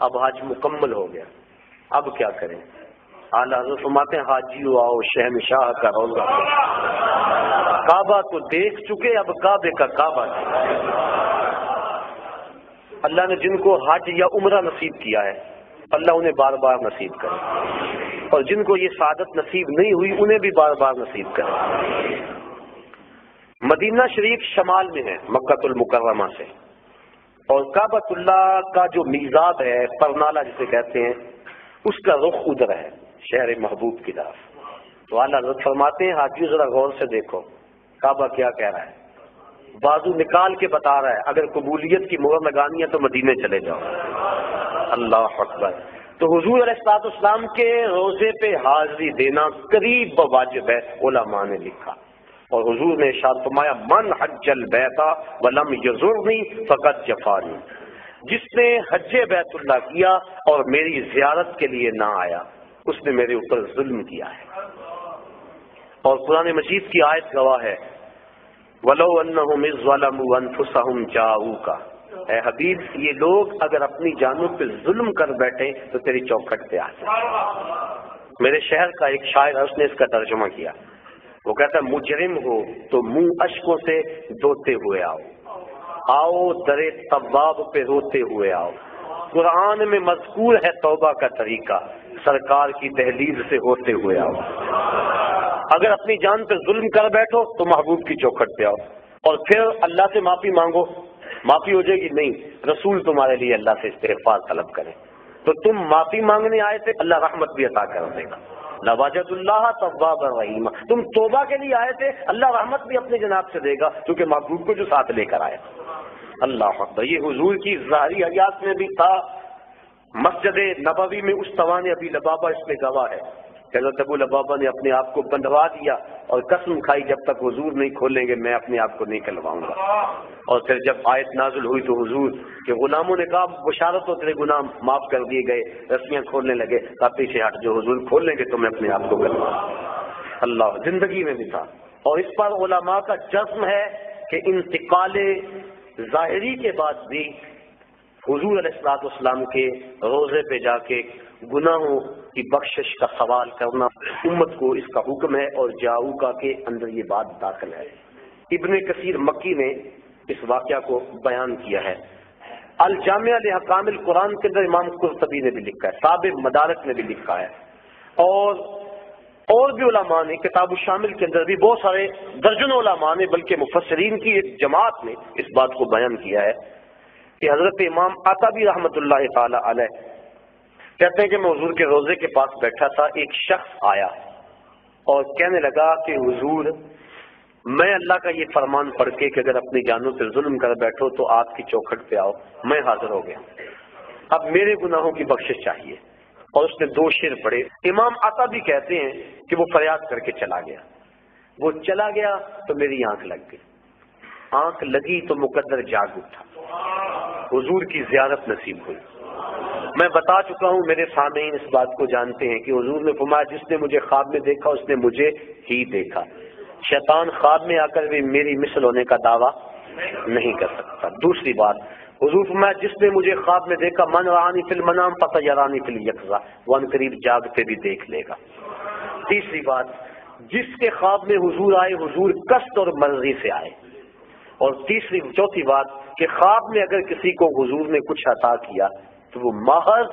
اب حج مکمل ہو گیا۔ اب کیا کریں؟ اعلیٰ حضرت فرماتے ہیں، حاجی آؤ شہنشاہ کا روزہ۔ کعبہ تو دیکھ چکے، اب کعبے کا کعبہ اللہ نے جن کو حج یا عمرہ نصیب کیا ہے، اللہ انہیں بار بار نصیب کرے۔ اور جن کو یہ سعادت نصیب نہیں ہوئی، انہیں بھی بار بار نصیب کرے۔ مدینہ شریف شمال میں ہے، مکہ المکرمہ سے۔ اور کعبۃ اللہ کا جو میزاب ہے، پرنالا جسے کہتے ہیں، اس کا رخ ادھر ہے، شہر محبوب کی طرف۔ تو اعلیٰ حضرت فرماتے ہیں، حاجی ذرا غور سے دیکھو، کعبہ کیا کہہ رہا ہے۔ بازو نکال کے بتا رہا ہے، اگر قبولیت کی مہر لگانی ہے تو مدینے چلے جاؤ۔ اللہ اکبر۔ تو حضور علیہ اسلام کے روزے پہ حاضری دینا قریب واجب ہے، علماء نے لکھا۔ اور حضور نے شاد فرمایا، من حج البیتا ولم یزرنی فقط جفانی. جس نے حج بیت اللہ کیا اور میری زیارت کے لیے نہ آیا، اس نے میرے اوپر ظلم کیا ہے۔ اور قرآن مجید کی آیت گواہ ہے، ولو انفسهم کا اے حبیب، یہ لوگ اگر اپنی جانوں پہ ظلم کر بیٹھے تو تیری چوکھٹ پہ آتے میرے شہر کا ایک شاعر ہے، اس نے اس کا ترجمہ کیا۔ وہ کہتا ہے، مجرم ہو تو منہ اشکوں سے دھوتے ہوئے آؤ۔ آؤ درے طباب پہ روتے ہوئے آؤ۔ قرآن میں مذکور ہے توبہ کا طریقہ۔ سرکار کی دہلیز سے ہوتے ہوئے آؤ۔ اگر اپنی جان پہ ظلم کر بیٹھو تو محبوب کی چوکھٹ پہ آؤ۔ اور پھر اللہ سے معافی مانگو۔ معافی ہو جائے گی؟ نہیں، رسول تمہارے لیے اللہ سے استغفار طلب کرے تو تم معافی مانگنے آئے تھے، اللہ رحمت بھی عطا کر دے گا۔ نواجد اللہ طباب الرحیم تم توبہ کے لیے آئے تھے، اللہ رحمت بھی اپنے جناب سے دے گا، کیونکہ محبوب کو جو ساتھ لے کر آئے۔ اللہ اکبر، یہ حضور کی ظاہری حیات میں بھی تھا۔ مسجد نبوی میں اس توان ابھی لبابا اس میں گواہ ہے۔ حضرت ابو لبابا نے اپنے آپ کو بندھوا دیا اور قسم کھائی جب تک حضور نہیں کھولیں گے، میں اپنے آپ کو نہیں کھلواؤں گا۔ اور پھر جب آیت نازل ہوئی تو حضور کہ غلاموں نے کہا، بشارت ہو تیرے گناہ معاف کر دیے گئے، رسمیاں کھولنے لگے۔ کافی سے ہٹ جو حضور کھول لیں گے تو میں اپنے آپ کو کھلواؤں اللہ زندگی میں بھی تھا۔ اور اس پر علماء کا جزم ہے کہ انتقال ظاہری کے بعد بھی حضور علیہ السلاط اسلام کے روزے پہ جا کے گناہوں کی بخشش کا سوال کرنا امت کو اس کا حکم ہے اور جاؤ کا کے اندر یہ بات داخل ہے۔ ابن کثیر مکی نے اس واقعہ کو بیان کیا ہے۔ الجامعہ لحکام القرآن کے اندر امام قرطبی نے بھی لکھا ہے صاب مدارت نے بھی لکھا ہے۔ اور اور بھی علماء نے، کتاب الشامل کے اندر بھی بہت سارے درجن علماء نے، بلکہ مفسرین کی ایک جماعت نے اس بات کو بیان کیا ہے کہ حضرت امام آتا بھی رحمت اللہ تعالی علیہ کہتے ہیں کہ میں حضور کے روزے کے پاس بیٹھا تھا، ایک شخص آیا اور کہنے لگا کہ حضور میں اللہ کا یہ فرمان پڑھ کے کہ اگر اپنی جانوں پہ ظلم کر بیٹھو تو آپ کی چوکھٹ پہ آؤ، میں حاضر ہو گیا۔ اب میرے گناہوں کی بخشش چاہیے۔ اور اس نے دو شیر پڑے امام آتا بھی کہتے ہیں کہ وہ فریاد کر کے چلا گیا۔ وہ چلا گیا تو میری آنکھ لگ گئی۔ آنکھ لگی تو مقدر جاگ اٹھا۔ حضور کی زیارت نصیب ہوئی۔ میں بتا چکا ہوں، میرے سامعین اس بات کو جانتے ہیں کہ حضور نے فرمایا، جس نے مجھے خواب میں دیکھا، اس نے مجھے ہی دیکھا۔ شیطان خواب میں آ کر بھی میری مثل ہونے کا دعویٰ نہیں کر سکتا۔ دوسری بات، حضور میں جس نے مجھے خواب میں دیکھا، من رانی فل منام پتہ یارانی فل یکزا وہ ان قریب جاگتے بھی دیکھ لے گا۔ تیسری بات، جس کے خواب میں حضور آئے، حضور کشت اور مرضی سے آئے۔ اور تیسری، چوتھی بات، کہ خواب میں اگر کسی کو حضور نے کچھ عطا کیا، تو وہ محض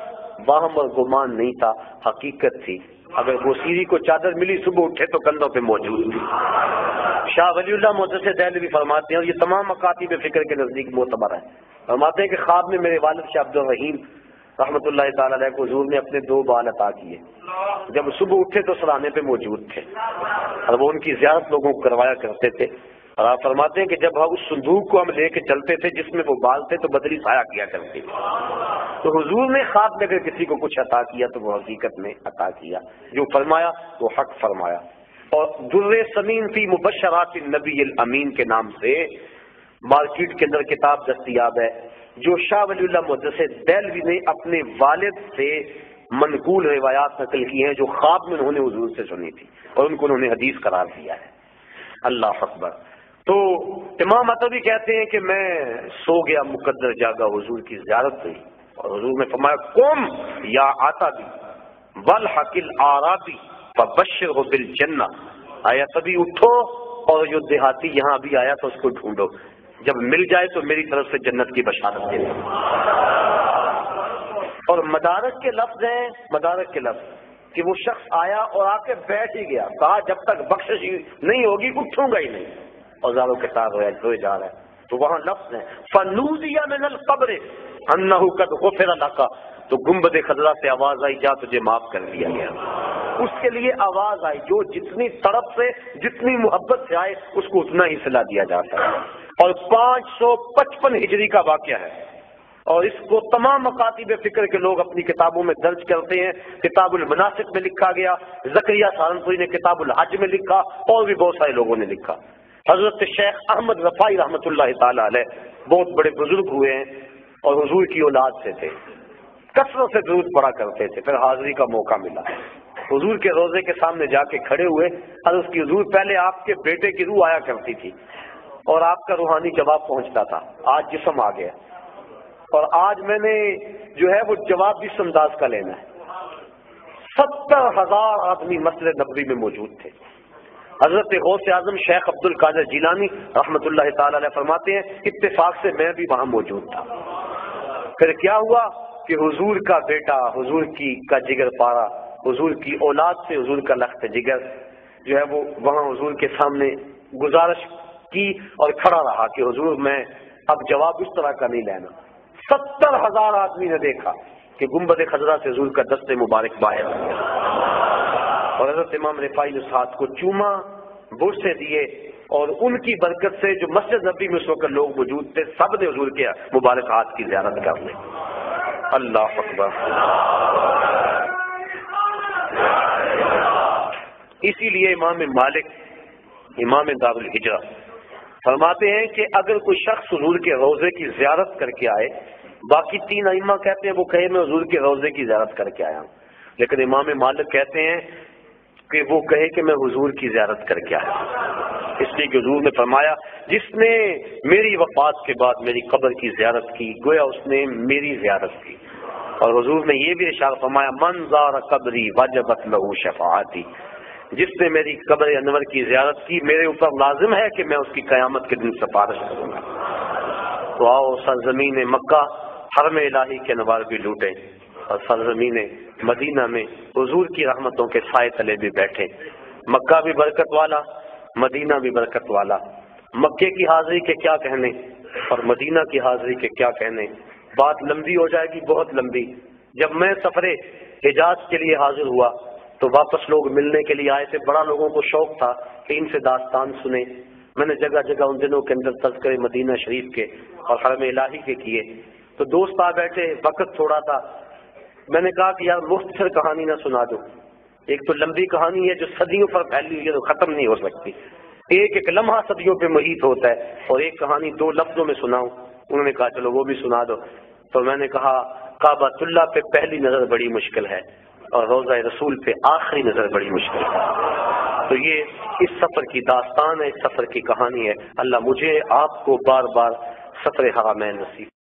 واہم اور گمان نہیں تھا، حقیقت تھی۔ اگر وہ سیری کو چادر ملی صبح اٹھے تو کندھوں پہ موجود تھی۔ شاہ ولی اللہ مدثر دہلی بھی فرماتے ہیں اور یہ تمام مکاتی فکر کے نزدیک معتبر ہے فرماتے ہیں کہ خواب میں میرے والد شاہ عبد الرحیم رحمۃ اللہ تعالی علیہ کو حضور نے اپنے دو بال عطا کیے۔ جب صبح اٹھے تو سرانے پہ موجود تھے۔ اور وہ ان کی زیارت لوگوں کو کروایا کرتے تھے۔ اور آپ فرماتے ہیں کہ جب اس صندوق کو ہم لے کے چلتے تھے جس میں وہ بال تھے تو بدلی سایہ کیا کرتے تو حضور نے خواب میں اگر کسی کو کچھ عطا کیا تو وہ حقیقت میں عطا کیا۔ جو فرمایا وہ حق فرمایا۔ اور در سمین فی مبشرات نبی الامین کے نام سے مارکیٹ کے اندر کتاب دستیاب ہے۔ جو شاہ ولی اللہ مدس دہلوی نے اپنے والد سے منقول روایات نقل کی ہیں، جو خواب میں انہوں نے حضور سے سنی تھی اور ان کو انہوں نے حدیث قرار دیا ہے۔ اللہ اکبر۔ تو امام اتبی کہتے ہیں کہ میں سو گیا مقدر جاگا حضور کی زیارت ہوئی۔ اور حضور نے فرمایا قوم یا آتا بھی ول حقل آرابی بشر ہو بل آیا تبھی اٹھو اور جو دیہاتی یہاں بھی آیا تو اس کو ڈھونڈو۔ جب مل جائے تو میری طرف سے جنت کی بشارت دے اور مدارک کے لفظ ہیں، مدارک کے لفظ، کہ وہ شخص آیا اور آ کے بیٹھ ہی گیا۔ کہا، جب تک بخش نہیں ہوگی، اٹھوں گا ہی نہیں۔ اور زاروں کے ساتھ جا رہا ہے تو وہاں لفظ ہے فنوزیا من القبر انہ قد غفر لك۔ تو گنبد خضرا سے آواز آئی، جا تجھے معاف کر دیا گیا۔ اس کے لیے آواز آئی، جو جتنی طرف سے، جتنی محبت سے آئے، اس کو اتنا ہی صلاح دیا جاتا ہے۔ اور پانچ سو پچپن ہجری کا واقعہ ہے۔ اور اس کو تمام مکاتب فکر کے لوگ اپنی کتابوں میں درج کرتے ہیں۔ کتاب المناسب میں لکھا گیا زکریہ سہارنپوری نے کتاب الحج میں لکھا، اور بھی بہت سارے لوگوں نے لکھا۔ حضرت شیخ احمد رفائی رحمۃ اللہ تعالی علیہ بہت بڑے بزرگ ہوئے ہیں اور حضور کی اولاد سے تھے۔ کثرت سے درود پڑا کرتے تھے۔ پھر حاضری کا موقع ملا۔ حضور کے روزے کے سامنے جا کے کھڑے ہوئے۔ اور اس کی حضور پہلے آپ کے بیٹے کی روح آیا کرتی تھی اور آپ کا روحانی جواب پہنچتا تھا۔ آج جسم آ گیا۔ اور آج میں نے جو ہے وہ جواب بھی سمداز کا لینا ہے۔ ستر ہزار آدمی مسجد نبوی میں موجود تھے۔ حضرت غوث اعظم شیخ عبد القادر جیلانی رحمۃ اللہ تعالی علیہ فرماتے ہیں، اتفاق سے میں بھی وہاں موجود تھا۔ پھر کیا ہوا کہ حضور کا بیٹا، حضور کی کا جگر پارا، حضور کی اولاد سے حضور کا لخت جگر جو ہے وہ وہاں حضور کے سامنے گزارش کی اور کھڑا رہا کہ حضور میں اب جواب اس طرح کا نہیں لینا۔ ستر ہزار آدمی نے دیکھا کہ گنبد خزرہ سے حضور کا دست مبارک باہر۔ اور حضرت امام رفائی اسحاد کو چوما بر سے دیے اور ان کی برکت سے جو مسجد نبی میں اس وقت لوگ موجود تھے، سب نے حضور کے مبارک ہاتھ کی زیارت کر لی۔ اللہ اکبر۔ اسی لیے امام مالک، امام دار الحجرا فرماتے ہیں کہ اگر کوئی شخص حضور کے روزے کی زیارت کر کے آئے، باقی تین ائمہ کہتے ہیں، وہ کہے، میں حضور کے روزے کی زیارت کر کے آیا ہوں۔ لیکن امام مالک کہتے ہیں کہ وہ کہے کہ میں حضور کی زیارت کر کے آیا اس لیے کہ حضور نے فرمایا، جس نے میری وفات کے بعد میری قبر کی زیارت کی، گویا اس نے میری زیارت کی۔ اور حضور نے یہ بھی اشار فرمایا، من زار قبری وجبت لہو شفاعتی جس نے میری قبر انور کی زیارت کی، میرے اوپر لازم ہے کہ میں اس کی قیامت کے دن سفارش کروں گا۔ تو آؤ سرزمین مکہ، حرم الہی کے نوار بھی لوٹے اور سرزمین مدینہ میں حضور کی رحمتوں کے سائے تلے بھی بیٹھے۔ مکہ بھی برکت والا، مدینہ بھی برکت والا۔ مکے کی حاضری کے کیا کہنے اور مدینہ کی حاضری کے کیا کہنے؟ بات لمبی ہو جائے گی، بہت لمبی۔ جب میں سفر حجاز کے لیے حاضر ہوا تو واپس لوگ ملنے کے لیے آئے تھے۔ بڑا لوگوں کو شوق تھا کہ ان سے داستان سنے میں نے جگہ جگہ ان دنوں کے اندر تذکرے مدینہ شریف کے اور حرم الہی کے کیے۔ تو دوست آ بیٹھے، وقت تھوڑا تھا۔ میں نے کہا کہ یار مختصر کہانی نہ سنا دو۔ ایک تو لمبی کہانی ہے جو صدیوں پر پھیلی ہوئی ہے تو ختم نہیں ہو سکتی۔ ایک ایک لمحہ صدیوں پہ محیط ہوتا ہے اور ایک کہانی دو لفظوں میں سناؤں۔ انہوں نے کہا، چلو وہ بھی سنا دو۔ تو میں نے کہا کعبہ اللہ پہ پہلی نظر بڑی مشکل ہے اور روزہ رسول پہ آخری نظر بڑی مشکل ہے۔ تو یہ اس سفر کی داستان ہے، اس سفر کی کہانی ہے۔ اللہ مجھے آپ کو بار بار سفر حرامین نصیب